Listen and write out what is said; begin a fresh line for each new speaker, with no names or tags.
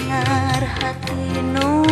Dengar hati nur.